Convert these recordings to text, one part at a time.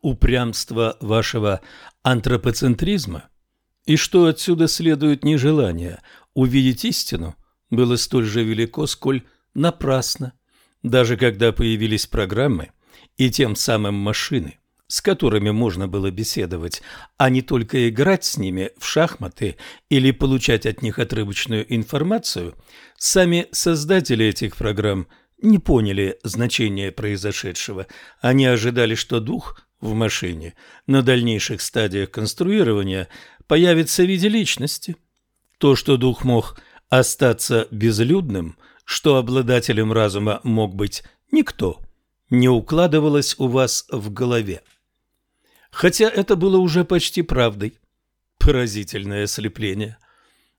упрямство вашего антропоцентризма? И что отсюда следует нежелание? Увидеть истину, было столь же велико, сколь напрасно, даже когда появились программы и тем самым машины, с которыми можно было беседовать, а не только играть с ними в шахматы или получать от них отрывочную информацию, сами создатели этих программ не поняли значения произошедшего. Они ожидали, что дух в машине на дальнейших стадиях конструирования появится в виде личности. То, что дух мог остаться безлюдным, что обладателем разума мог быть никто, не укладывалось у вас в голове. Хотя это было уже почти правдой. Поразительное ослепление.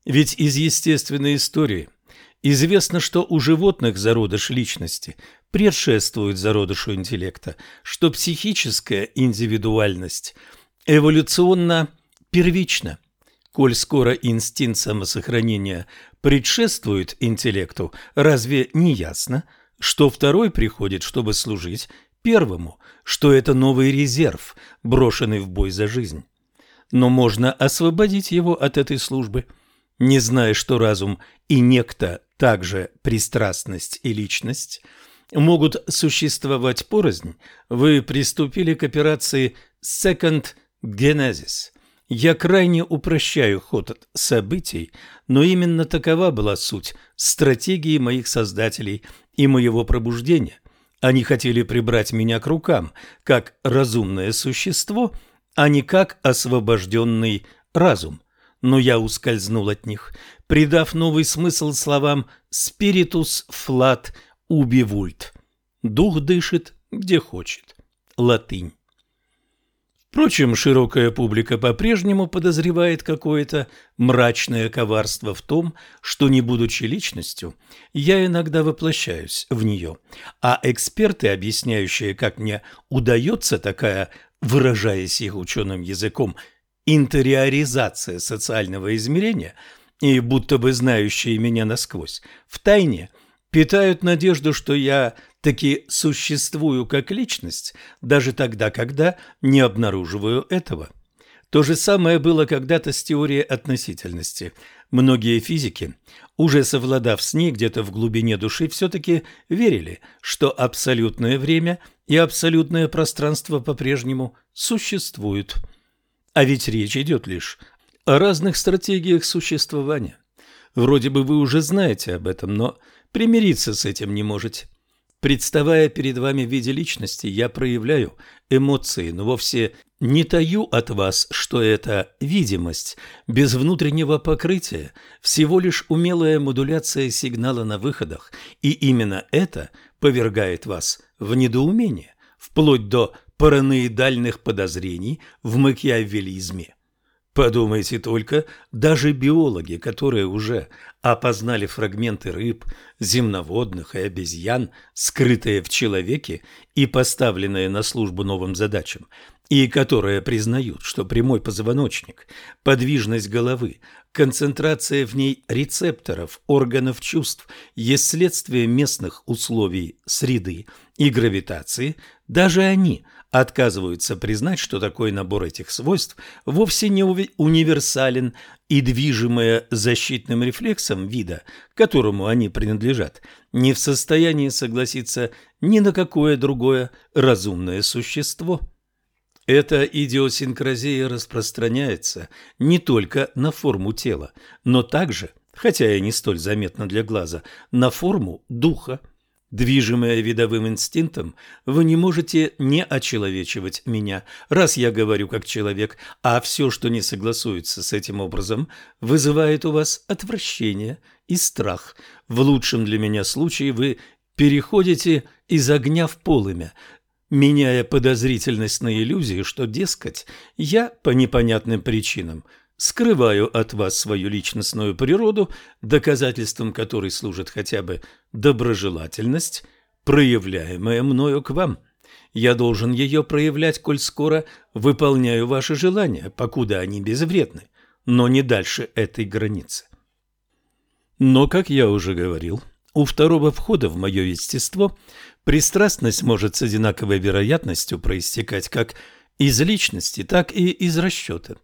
Ведь из естественной истории известно, что у животных зародыш личности предшествует зародышу интеллекта, что психическая индивидуальность эволюционно первична. Коль скоро инстинкт самосохранения предшествует интеллекту, разве не ясно, что второй приходит, чтобы служить первому, что это новый резерв, брошенный в бой за жизнь? Но можно освободить его от этой службы, не зная, что разум и некто, также пристрастность и личность, могут существовать порознь, вы приступили к операции «Second Genesis», я крайне упрощаю ход событий, но именно такова была суть стратегии моих создателей и моего пробуждения. Они хотели прибрать меня к рукам, как разумное существо, а не как освобожденный разум. Но я ускользнул от них, придав новый смысл словам «spiritus flat ubi vult» – «дух дышит, где хочет» – латынь. Впрочем, широкая публика по-прежнему подозревает какое-то мрачное коварство в том, что, не будучи личностью, я иногда воплощаюсь в нее. А эксперты, объясняющие, как мне удается такая, выражаясь их ученым языком, интериоризация социального измерения, и будто бы знающие меня насквозь, в тайне питают надежду, что я таки существую как личность, даже тогда, когда не обнаруживаю этого. То же самое было когда-то с теорией относительности. Многие физики, уже совладав с ней где-то в глубине души, все-таки верили, что абсолютное время и абсолютное пространство по-прежнему существуют. А ведь речь идет лишь о разных стратегиях существования. Вроде бы вы уже знаете об этом, но примириться с этим не можете. Представая перед вами в виде личности, я проявляю эмоции, но вовсе не таю от вас, что это видимость, без внутреннего покрытия, всего лишь умелая модуляция сигнала на выходах, и именно это повергает вас в недоумение, вплоть до параноидальных подозрений в макиавелизме. Подумайте только, даже биологи, которые уже опознали фрагменты рыб, земноводных и обезьян, скрытые в человеке и поставленные на службу новым задачам, и которые признают, что прямой позвоночник, подвижность головы, концентрация в ней рецепторов, органов чувств есть следствие местных условий среды и гравитации, даже они – отказываются признать, что такой набор этих свойств вовсе не универсален и движимое защитным рефлексом вида, которому они принадлежат, не в состоянии согласиться ни на какое другое разумное существо. Эта идиосинкразия распространяется не только на форму тела, но также, хотя и не столь заметно для глаза, на форму духа. Движимая видовым инстинктом, вы не можете не очеловечивать меня, раз я говорю как человек, а все, что не согласуется с этим образом, вызывает у вас отвращение и страх. В лучшем для меня случае вы переходите из огня в полымя, меняя подозрительность на иллюзию, что, дескать, я по непонятным причинам – скрываю от вас свою личностную природу, доказательством которой служит хотя бы доброжелательность, проявляемая мною к вам. Я должен ее проявлять, коль скоро выполняю ваши желания, покуда они безвредны, но не дальше этой границы. Но, как я уже говорил, у второго входа в мое естество пристрастность может с одинаковой вероятностью проистекать как из личности, так и из расчета.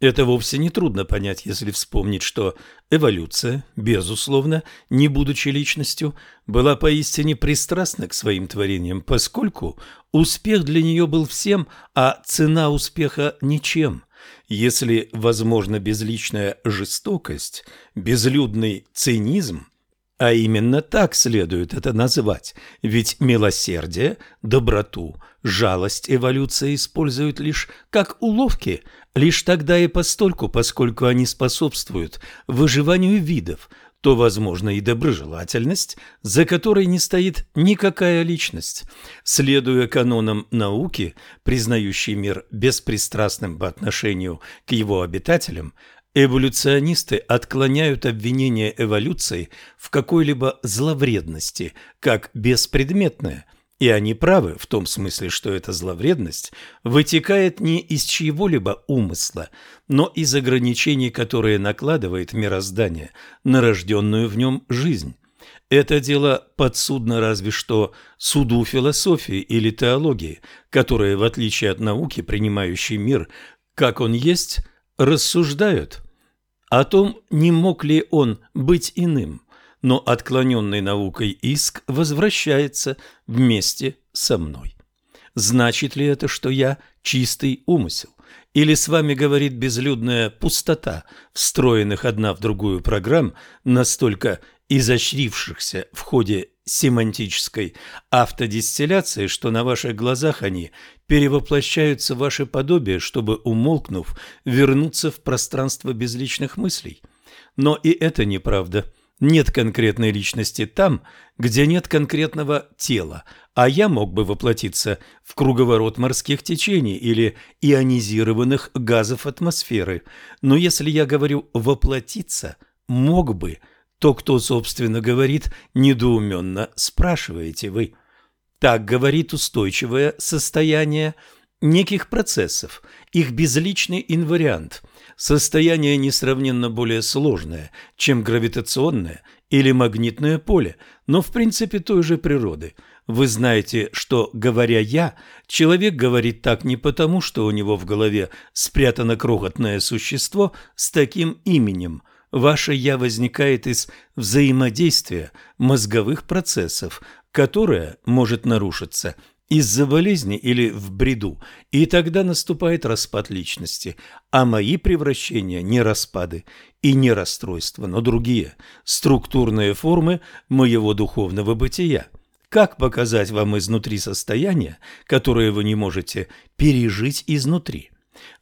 Это вовсе не трудно понять, если вспомнить, что эволюция, безусловно, не будучи личностью, была поистине пристрастна к своим творениям, поскольку успех для нее был всем, а цена успеха ничем. Если возможна безличная жестокость, безлюдный цинизм, а именно так следует это назвать, ведь милосердие, доброту, жалость эволюция используют лишь как уловки, лишь тогда и постольку, поскольку они способствуют выживанию видов, то возможно и доброжелательность, за которой не стоит никакая личность. Следуя канонам науки, признающей мир беспристрастным по отношению к его обитателям, Эволюционисты отклоняют обвинение эволюции в какой-либо зловредности, как беспредметное, и они правы в том смысле, что эта зловредность вытекает не из чьего-либо умысла, но из ограничений, которые накладывает мироздание на рожденную в нем жизнь. Это дело подсудно разве что суду философии или теологии, которая, в отличие от науки, принимающей мир, как он есть, рассуждают о том, не мог ли он быть иным, но отклоненный наукой иск возвращается вместе со мной. Значит ли это, что я чистый умысел? Или с вами говорит безлюдная пустота, встроенных одна в другую программ, настолько изощрившихся в ходе семантической автодистилляции, что на ваших глазах они перевоплощаются в ваше подобие, чтобы, умолкнув, вернуться в пространство безличных мыслей. Но и это неправда. Нет конкретной личности там, где нет конкретного тела, а я мог бы воплотиться в круговорот морских течений или ионизированных газов атмосферы. Но если я говорю «воплотиться», мог бы – то кто, собственно, говорит, недоуменно спрашиваете вы. Так говорит устойчивое состояние неких процессов, их безличный инвариант, состояние несравненно более сложное, чем гравитационное или магнитное поле, но в принципе той же природы. Вы знаете, что, говоря «я», человек говорит так не потому, что у него в голове спрятано крохотное существо с таким именем – Ваше «я» возникает из взаимодействия мозговых процессов, которое может нарушиться из-за болезни или в бреду, и тогда наступает распад личности, а мои превращения не распады и не расстройства, но другие, структурные формы моего духовного бытия. Как показать вам изнутри состояние, которое вы не можете пережить изнутри?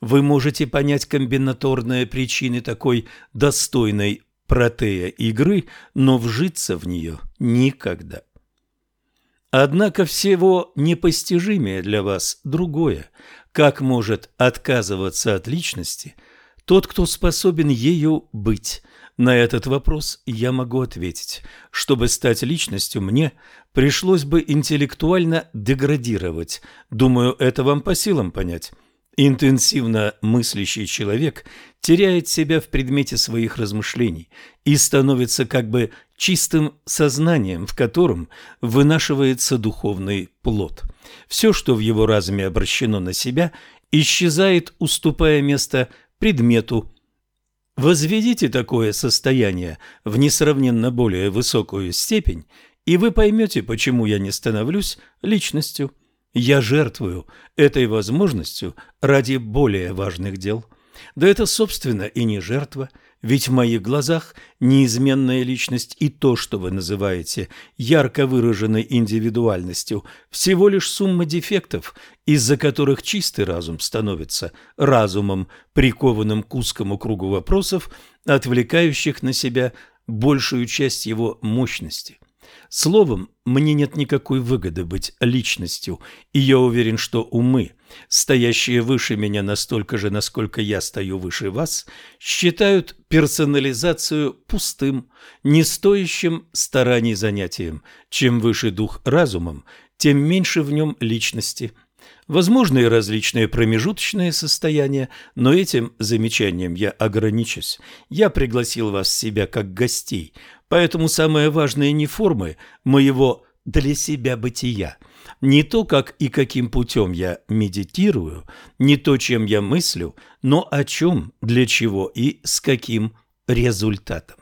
вы можете понять комбинаторные причины такой достойной протея игры, но вжиться в нее никогда. Однако всего непостижимее для вас другое. Как может отказываться от личности тот, кто способен ею быть? На этот вопрос я могу ответить. Чтобы стать личностью, мне пришлось бы интеллектуально деградировать. Думаю, это вам по силам понять. Интенсивно мыслящий человек теряет себя в предмете своих размышлений и становится как бы чистым сознанием, в котором вынашивается духовный плод. Все, что в его разуме обращено на себя, исчезает, уступая место предмету. Возведите такое состояние в несравненно более высокую степень, и вы поймете, почему я не становлюсь личностью. Я жертвую этой возможностью ради более важных дел. Да это, собственно, и не жертва, ведь в моих глазах неизменная личность и то, что вы называете ярко выраженной индивидуальностью, всего лишь сумма дефектов, из-за которых чистый разум становится разумом, прикованным к узкому кругу вопросов, отвлекающих на себя большую часть его мощности. Словом, мне нет никакой выгоды быть личностью, и я уверен, что умы, стоящие выше меня настолько же, насколько я стою выше вас, считают персонализацию пустым, не стоящим стараний занятием. Чем выше дух разумом, тем меньше в нем личности – Возможны и различные промежуточные состояния, но этим замечанием я ограничусь. Я пригласил вас в себя как гостей, поэтому самое важное не формы моего для себя бытия, Не то, как и каким путем я медитирую, не то, чем я мыслю, но о чем, для чего и с каким результатом.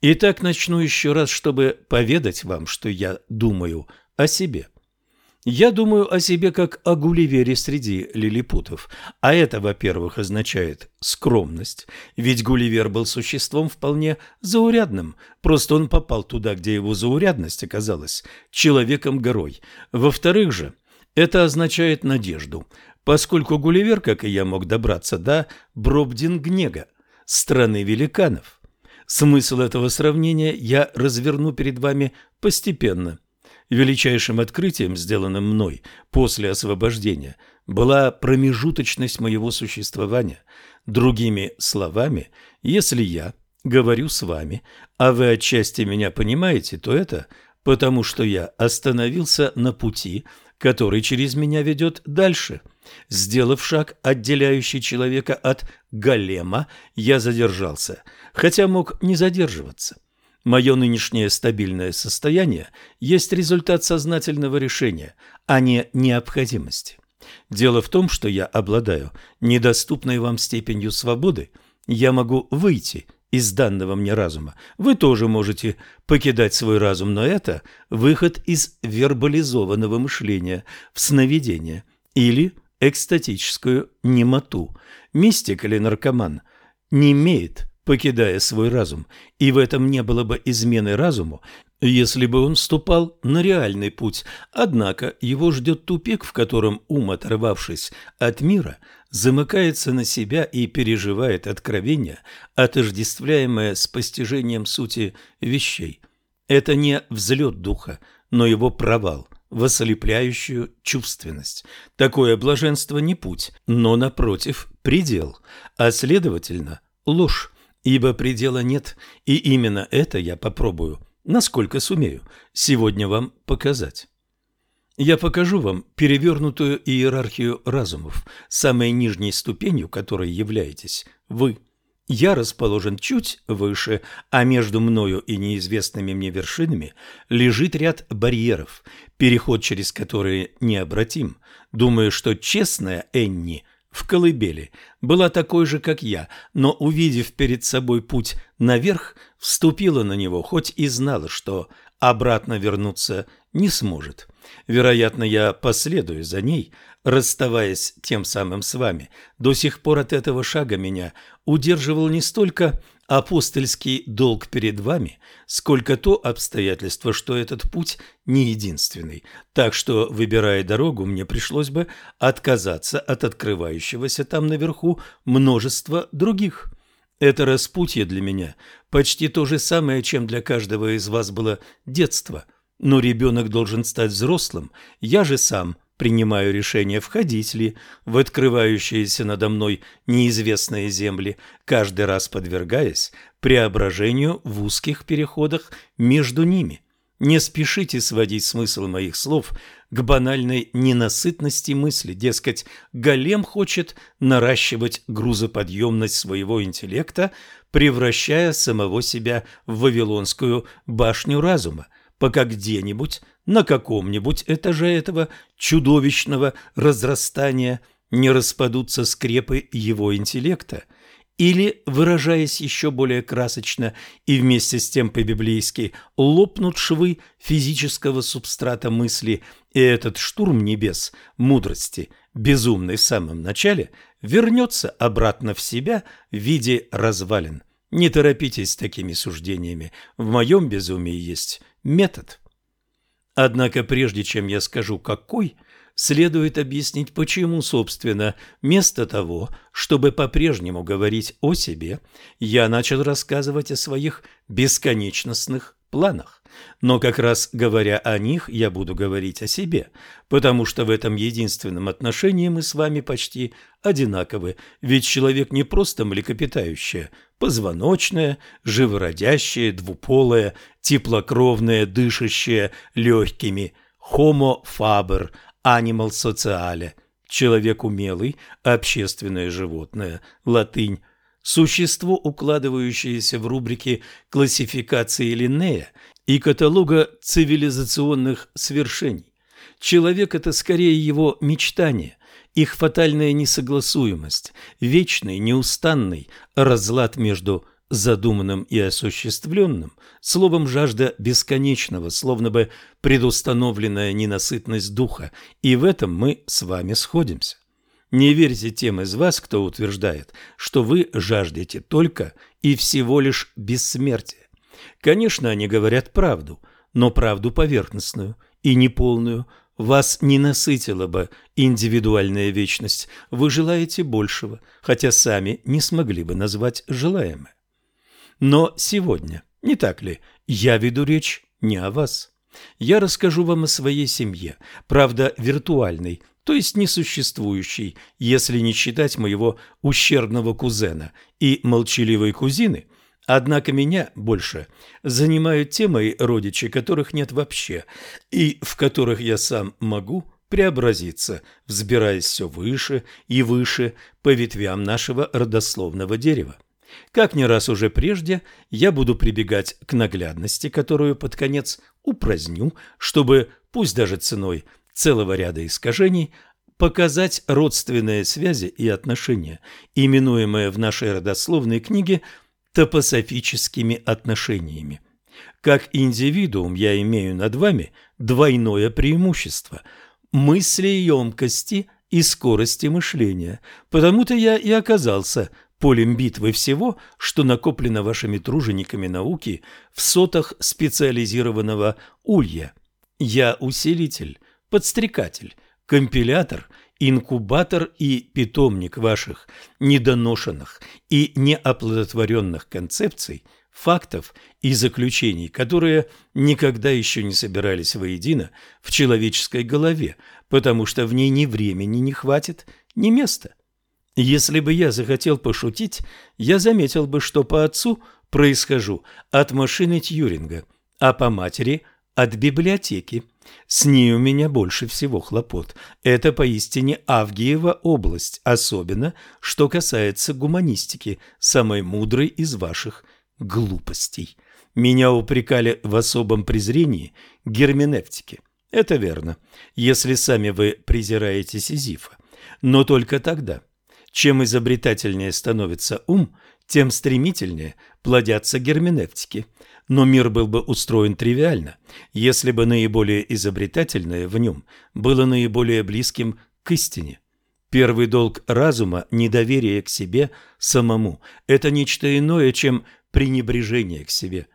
Итак, начну еще раз, чтобы поведать вам, что я думаю о себе. Я думаю о себе как о Гулливере среди лилипутов, а это, во-первых, означает скромность, ведь Гулливер был существом вполне заурядным, просто он попал туда, где его заурядность оказалась человеком-горой. Во-вторых же, это означает надежду, поскольку Гулливер, как и я, мог добраться до Бробдингнега, страны великанов. Смысл этого сравнения я разверну перед вами постепенно – Величайшим открытием, сделанным мной после освобождения, была промежуточность моего существования. Другими словами, если я говорю с вами, а вы отчасти меня понимаете, то это потому, что я остановился на пути, который через меня ведет дальше. Сделав шаг, отделяющий человека от голема, я задержался, хотя мог не задерживаться. Мое нынешнее стабильное состояние есть результат сознательного решения, а не необходимости. Дело в том, что я обладаю недоступной вам степенью свободы, я могу выйти из данного мне разума. Вы тоже можете покидать свой разум, но это выход из вербализованного мышления в сновидение или экстатическую немоту. Мистик или наркоман не имеет покидая свой разум, и в этом не было бы измены разуму, если бы он вступал на реальный путь. Однако его ждет тупик, в котором ум, оторвавшись от мира, замыкается на себя и переживает откровение, отождествляемое с постижением сути вещей. Это не взлет духа, но его провал в ослепляющую чувственность. Такое блаженство не путь, но, напротив, предел, а, следовательно, ложь ибо предела нет, и именно это я попробую, насколько сумею, сегодня вам показать. Я покажу вам перевернутую иерархию разумов, самой нижней ступенью которой являетесь вы. Я расположен чуть выше, а между мною и неизвестными мне вершинами лежит ряд барьеров, переход через которые необратим. Думаю, что честная Энни в колыбели, была такой же, как я, но, увидев перед собой путь наверх, вступила на него, хоть и знала, что обратно вернуться не сможет. Вероятно, я последую за ней, расставаясь тем самым с вами. До сих пор от этого шага меня удерживал не столько апостольский долг перед вами, сколько то обстоятельство, что этот путь не единственный. Так что, выбирая дорогу, мне пришлось бы отказаться от открывающегося там наверху множества других. Это распутье для меня почти то же самое, чем для каждого из вас было детство. Но ребенок должен стать взрослым, я же сам принимаю решение, входить ли в открывающиеся надо мной неизвестные земли, каждый раз подвергаясь преображению в узких переходах между ними. Не спешите сводить смысл моих слов к банальной ненасытности мысли, дескать, голем хочет наращивать грузоподъемность своего интеллекта, превращая самого себя в вавилонскую башню разума, пока где-нибудь на каком-нибудь этаже этого чудовищного разрастания не распадутся скрепы его интеллекта, или, выражаясь еще более красочно и вместе с тем по-библейски, лопнут швы физического субстрата мысли, и этот штурм небес мудрости, безумный в самом начале, вернется обратно в себя в виде развалин. Не торопитесь с такими суждениями, в моем безумии есть метод. Однако прежде чем я скажу какой, следует объяснить, почему, собственно, вместо того, чтобы по-прежнему говорить о себе, я начал рассказывать о своих бесконечностных планах. Но как раз говоря о них, я буду говорить о себе, потому что в этом единственном отношении мы с вами почти одинаковы, ведь человек не просто млекопитающее, позвоночное, живородящее, двуполое, теплокровное, дышащее легкими, homo faber, animal sociale, человек умелый, общественное животное, латынь, существо, укладывающееся в рубрики классификации Линнея и каталога цивилизационных свершений. Человек – это скорее его мечтание, их фатальная несогласуемость, вечный, неустанный разлад между задуманным и осуществленным, словом жажда бесконечного, словно бы предустановленная ненасытность духа, и в этом мы с вами сходимся. Не верьте тем из вас, кто утверждает, что вы жаждете только и всего лишь бессмертия. Конечно, они говорят правду, но правду поверхностную и неполную. Вас не насытила бы индивидуальная вечность, вы желаете большего, хотя сами не смогли бы назвать желаемое. Но сегодня, не так ли, я веду речь не о вас. Я расскажу вам о своей семье, правда, виртуальной, то есть несуществующей, если не считать моего ущербного кузена и молчаливой кузины, Однако меня больше занимают те мои родичи, которых нет вообще, и в которых я сам могу преобразиться, взбираясь все выше и выше по ветвям нашего родословного дерева. Как не раз уже прежде, я буду прибегать к наглядности, которую под конец упраздню, чтобы, пусть даже ценой целого ряда искажений, показать родственные связи и отношения, именуемые в нашей родословной книге топософическими отношениями. Как индивидуум я имею над вами двойное преимущество – мысли емкости и скорости мышления, потому-то я и оказался полем битвы всего, что накоплено вашими тружениками науки в сотах специализированного улья. Я усилитель, подстрекатель, компилятор, инкубатор и питомник ваших недоношенных и неоплодотворенных концепций, фактов и заключений, которые никогда еще не собирались воедино в человеческой голове, потому что в ней ни времени не хватит, ни места. Если бы я захотел пошутить, я заметил бы, что по отцу происхожу от машины Тьюринга, а по матери – от библиотеки. С ней у меня больше всего хлопот. Это поистине Авгиева область, особенно что касается гуманистики, самой мудрой из ваших глупостей. Меня упрекали в особом презрении герменевтики. Это верно, если сами вы презираете Сизифа. Но только тогда – чем изобретательнее становится ум, тем стремительнее плодятся герменевтики. Но мир был бы устроен тривиально, если бы наиболее изобретательное в нем было наиболее близким к истине. Первый долг разума – недоверие к себе самому. Это нечто иное, чем пренебрежение к себе.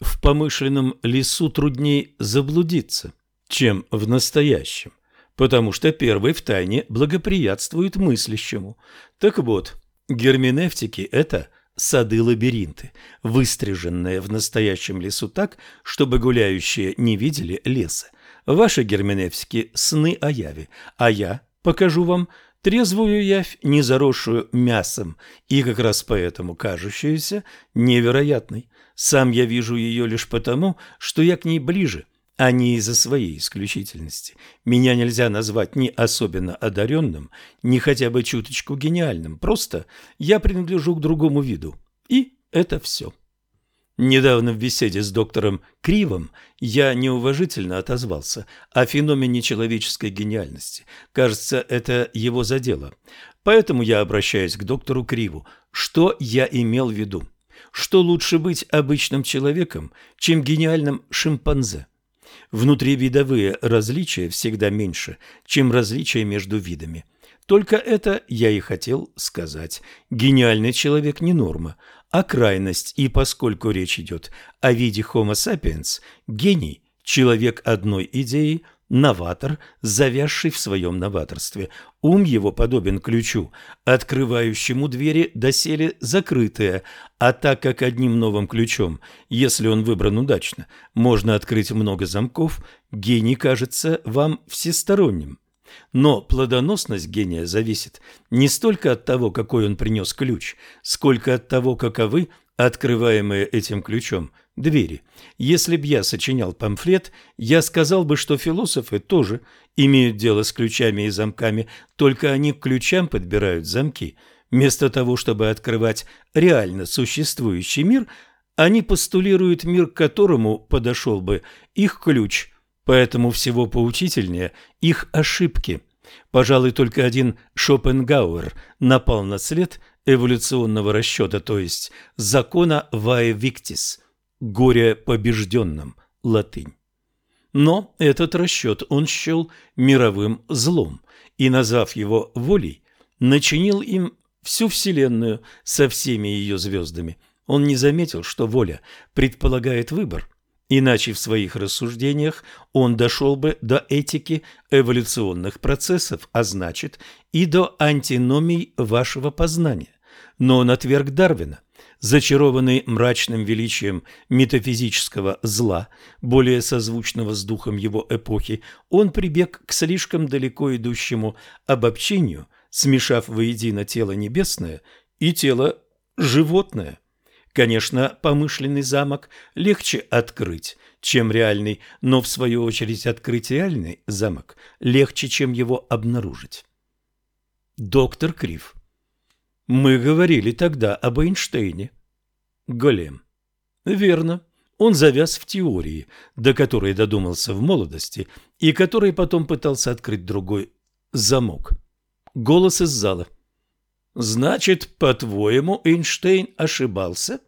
В помышленном лесу трудней заблудиться, чем в настоящем потому что первый втайне благоприятствует мыслящему. Так вот, герменевтики – это сады-лабиринты, выстриженные в настоящем лесу так, чтобы гуляющие не видели леса. Ваши герменевтики – сны о яве, а я покажу вам трезвую явь, не заросшую мясом, и как раз поэтому кажущуюся невероятной. Сам я вижу ее лишь потому, что я к ней ближе – а не из-за своей исключительности. Меня нельзя назвать ни особенно одаренным, ни хотя бы чуточку гениальным. Просто я принадлежу к другому виду. И это все. Недавно в беседе с доктором Кривом я неуважительно отозвался о феномене человеческой гениальности. Кажется, это его задело. Поэтому я обращаюсь к доктору Криву. Что я имел в виду? Что лучше быть обычным человеком, чем гениальным шимпанзе? Внутривидовые различия всегда меньше, чем различия между видами. Только это я и хотел сказать. Гениальный человек не норма, а крайность, и поскольку речь идет о виде Homo sapiens, гений – человек одной идеи – новатор, завязший в своем новаторстве. Ум его подобен ключу, открывающему двери доселе закрытые, а так как одним новым ключом, если он выбран удачно, можно открыть много замков, гений кажется вам всесторонним. Но плодоносность гения зависит не столько от того, какой он принес ключ, сколько от того, каковы открываемые этим ключом двери. Если б я сочинял памфлет, я сказал бы, что философы тоже имеют дело с ключами и замками, только они к ключам подбирают замки. Вместо того, чтобы открывать реально существующий мир, они постулируют мир, к которому подошел бы их ключ, поэтому всего поучительнее их ошибки. Пожалуй, только один Шопенгауэр напал на след эволюционного расчета, то есть закона «vae victis» – «горе побежденным» – латынь. Но этот расчет он счел мировым злом и, назвав его волей, начинил им всю Вселенную со всеми ее звездами. Он не заметил, что воля предполагает выбор, иначе в своих рассуждениях он дошел бы до этики эволюционных процессов, а значит и до антиномий вашего познания. Но он отверг Дарвина, зачарованный мрачным величием метафизического зла, более созвучного с духом его эпохи, он прибег к слишком далеко идущему обобщению, смешав воедино тело небесное и тело животное. Конечно, помышленный замок легче открыть, чем реальный, но в свою очередь открыть реальный замок легче, чем его обнаружить. Доктор Крив мы говорили тогда об Эйнштейне. Голем. Верно. Он завяз в теории, до которой додумался в молодости, и которой потом пытался открыть другой замок. Голос из зала. Значит, по-твоему, Эйнштейн ошибался?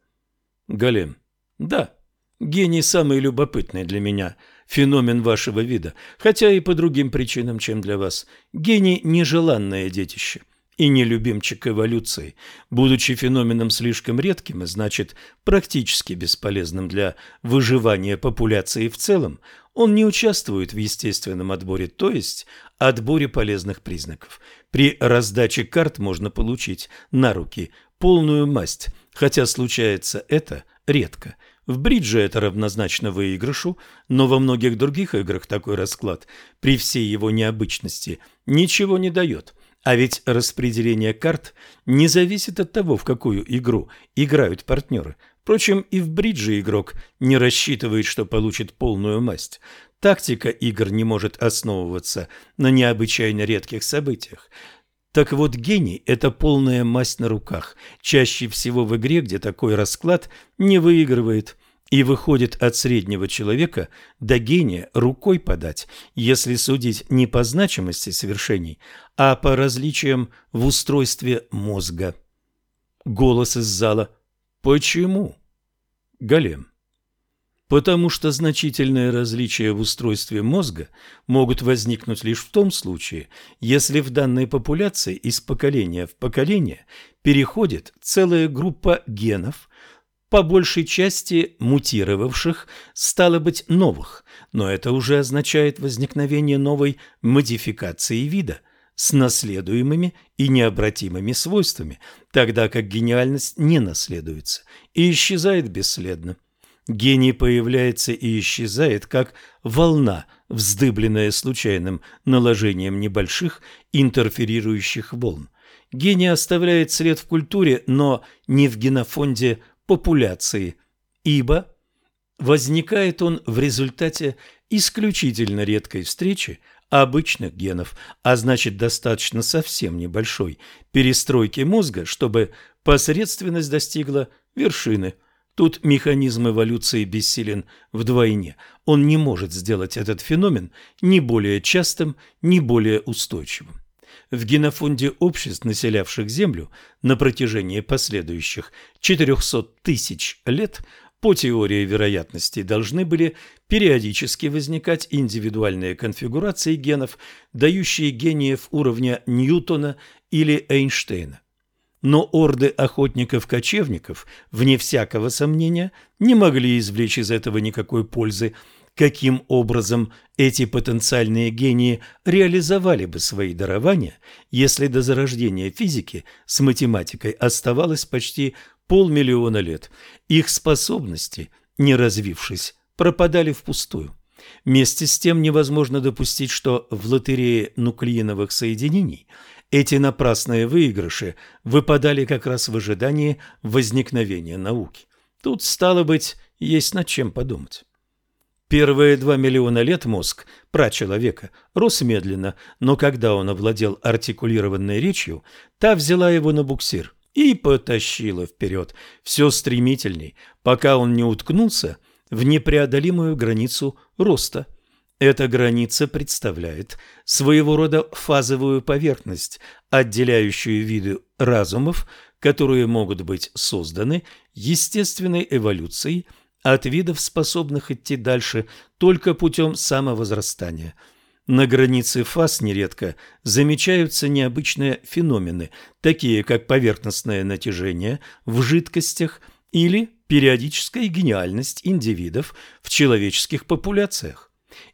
Голем. Да. Гений самый любопытный для меня феномен вашего вида, хотя и по другим причинам, чем для вас. Гений – нежеланное детище и не любимчик эволюции, будучи феноменом слишком редким и, значит, практически бесполезным для выживания популяции в целом, он не участвует в естественном отборе, то есть отборе полезных признаков. При раздаче карт можно получить на руки полную масть, хотя случается это редко. В бридже это равнозначно выигрышу, но во многих других играх такой расклад, при всей его необычности, ничего не дает – а ведь распределение карт не зависит от того, в какую игру играют партнеры. Впрочем, и в бридже игрок не рассчитывает, что получит полную масть. Тактика игр не может основываться на необычайно редких событиях. Так вот, гений – это полная масть на руках. Чаще всего в игре, где такой расклад не выигрывает и выходит от среднего человека до гения рукой подать, если судить не по значимости совершений, а по различиям в устройстве мозга. Голос из зала «Почему?» Голем. Потому что значительные различия в устройстве мозга могут возникнуть лишь в том случае, если в данной популяции из поколения в поколение переходит целая группа генов, по большей части мутировавших, стало быть, новых, но это уже означает возникновение новой модификации вида с наследуемыми и необратимыми свойствами, тогда как гениальность не наследуется и исчезает бесследно. Гений появляется и исчезает, как волна, вздыбленная случайным наложением небольших интерферирующих волн. Гений оставляет след в культуре, но не в генофонде популяции, ибо возникает он в результате исключительно редкой встречи обычных генов, а значит достаточно совсем небольшой перестройки мозга, чтобы посредственность достигла вершины. Тут механизм эволюции бессилен вдвойне. Он не может сделать этот феномен ни более частым, ни более устойчивым в генофонде обществ, населявших Землю на протяжении последующих 400 тысяч лет, по теории вероятности должны были периодически возникать индивидуальные конфигурации генов, дающие гениев уровня Ньютона или Эйнштейна. Но орды охотников-кочевников, вне всякого сомнения, не могли извлечь из этого никакой пользы, каким образом эти потенциальные гении реализовали бы свои дарования, если до зарождения физики с математикой оставалось почти полмиллиона лет. Их способности, не развившись, пропадали впустую. Вместе с тем невозможно допустить, что в лотерее нуклеиновых соединений эти напрасные выигрыши выпадали как раз в ожидании возникновения науки. Тут, стало быть, есть над чем подумать. Первые два миллиона лет мозг прачеловека рос медленно, но когда он овладел артикулированной речью, та взяла его на буксир и потащила вперед, все стремительней, пока он не уткнулся в непреодолимую границу роста. Эта граница представляет своего рода фазовую поверхность, отделяющую виды разумов, которые могут быть созданы естественной эволюцией от видов, способных идти дальше только путем самовозрастания. На границе фаз нередко замечаются необычные феномены, такие как поверхностное натяжение в жидкостях или периодическая гениальность индивидов в человеческих популяциях.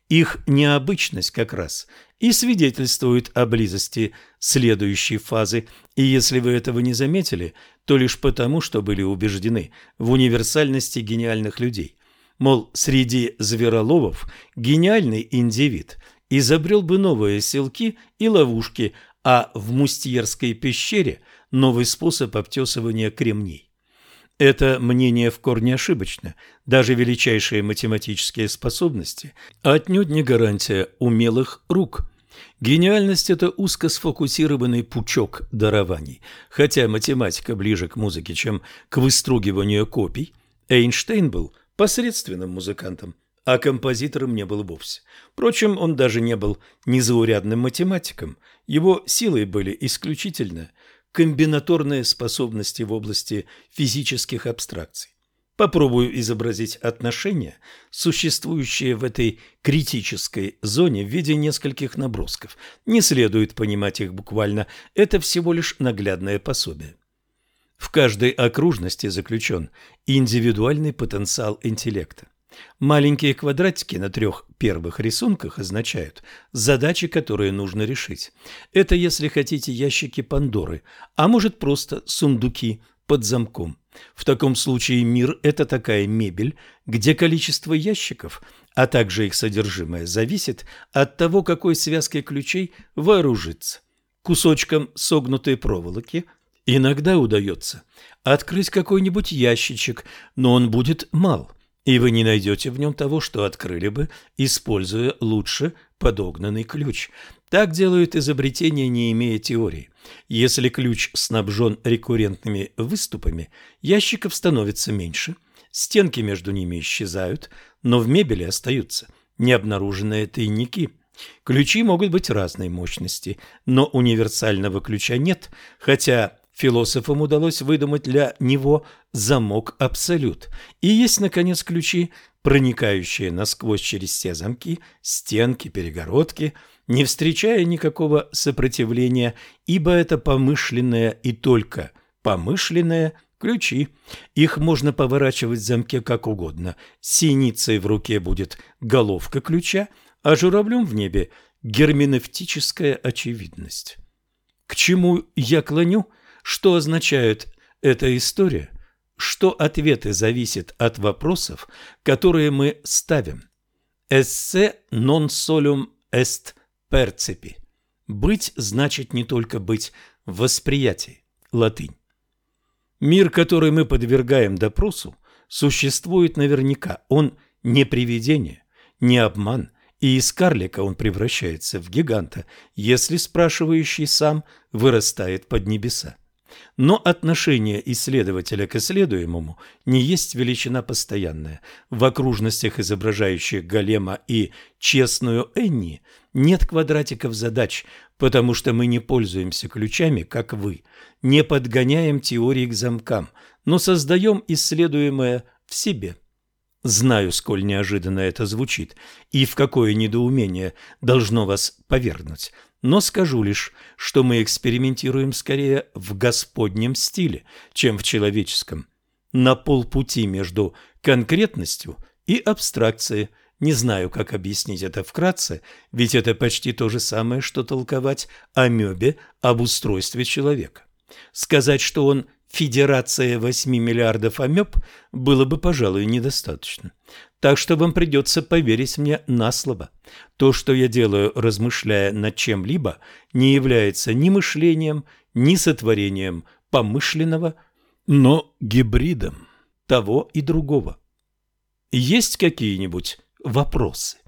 Их необычность как раз и свидетельствует о близости следующей фазы, и если вы этого не заметили, то лишь потому, что были убеждены в универсальности гениальных людей. Мол, среди звероловов гениальный индивид изобрел бы новые селки и ловушки, а в Мустьерской пещере новый способ обтесывания кремней. Это мнение в корне ошибочно. Даже величайшие математические способности отнюдь не гарантия умелых рук. Гениальность – это узко сфокусированный пучок дарований. Хотя математика ближе к музыке, чем к выстругиванию копий, Эйнштейн был посредственным музыкантом, а композитором не был вовсе. Впрочем, он даже не был незаурядным математиком. Его силы были исключительно комбинаторные способности в области физических абстракций. Попробую изобразить отношения, существующие в этой критической зоне в виде нескольких набросков. Не следует понимать их буквально, это всего лишь наглядное пособие. В каждой окружности заключен индивидуальный потенциал интеллекта. Маленькие квадратики на трех первых рисунках означают задачи, которые нужно решить. Это, если хотите, ящики Пандоры, а может просто сундуки под замком. В таком случае мир – это такая мебель, где количество ящиков, а также их содержимое, зависит от того, какой связкой ключей вооружиться. Кусочком согнутой проволоки иногда удается открыть какой-нибудь ящичек, но он будет мал и вы не найдете в нем того, что открыли бы, используя лучше подогнанный ключ. Так делают изобретения, не имея теории. Если ключ снабжен рекуррентными выступами, ящиков становится меньше, стенки между ними исчезают, но в мебели остаются необнаруженные тайники. Ключи могут быть разной мощности, но универсального ключа нет, хотя Философам удалось выдумать для него замок-абсолют. И есть, наконец, ключи, проникающие насквозь через все замки, стенки, перегородки, не встречая никакого сопротивления, ибо это помышленное и только помышленное ключи. Их можно поворачивать в замке как угодно. Синицей в руке будет головка ключа, а журавлем в небе герменевтическая очевидность. К чему я клоню? Что означает эта история? Что ответы зависят от вопросов, которые мы ставим? Эссе non solum est percepi. Быть значит не только быть в восприятии. Латынь. Мир, который мы подвергаем допросу, существует наверняка. Он не привидение, не обман, и из карлика он превращается в гиганта, если спрашивающий сам вырастает под небеса. Но отношение исследователя к исследуемому не есть величина постоянная. В окружностях, изображающих голема и честную Энни, нет квадратиков задач, потому что мы не пользуемся ключами, как вы, не подгоняем теории к замкам, но создаем исследуемое в себе. Знаю, сколь неожиданно это звучит, и в какое недоумение должно вас повергнуть – но скажу лишь, что мы экспериментируем скорее в господнем стиле, чем в человеческом. На полпути между конкретностью и абстракцией. Не знаю, как объяснить это вкратце, ведь это почти то же самое, что толковать о мебе, об устройстве человека. Сказать, что он федерация 8 миллиардов амеб, было бы, пожалуй, недостаточно. Так что вам придется поверить мне на слово. То, что я делаю, размышляя над чем-либо, не является ни мышлением, ни сотворением помышленного, но гибридом того и другого. Есть какие-нибудь вопросы?